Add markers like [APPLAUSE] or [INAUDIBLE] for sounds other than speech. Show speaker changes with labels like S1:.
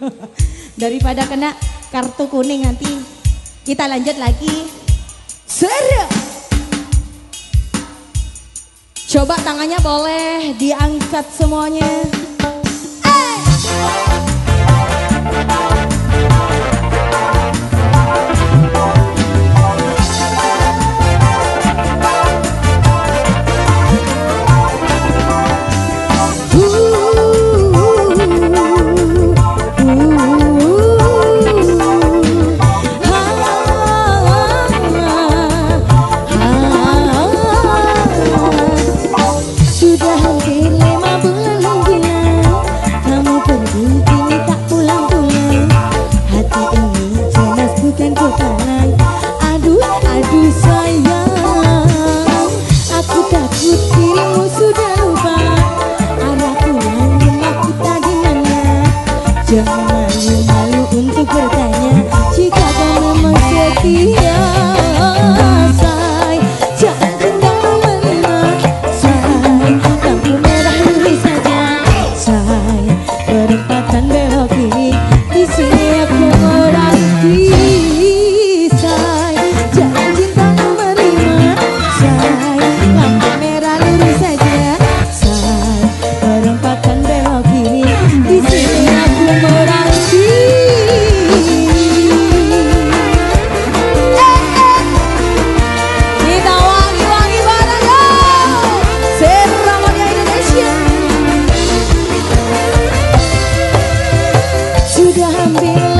S1: [LAUGHS] Daripada kena kartu kuning nanti kita lanjut lagi. Serius. Coba tangannya boleh diangkat semuanya. be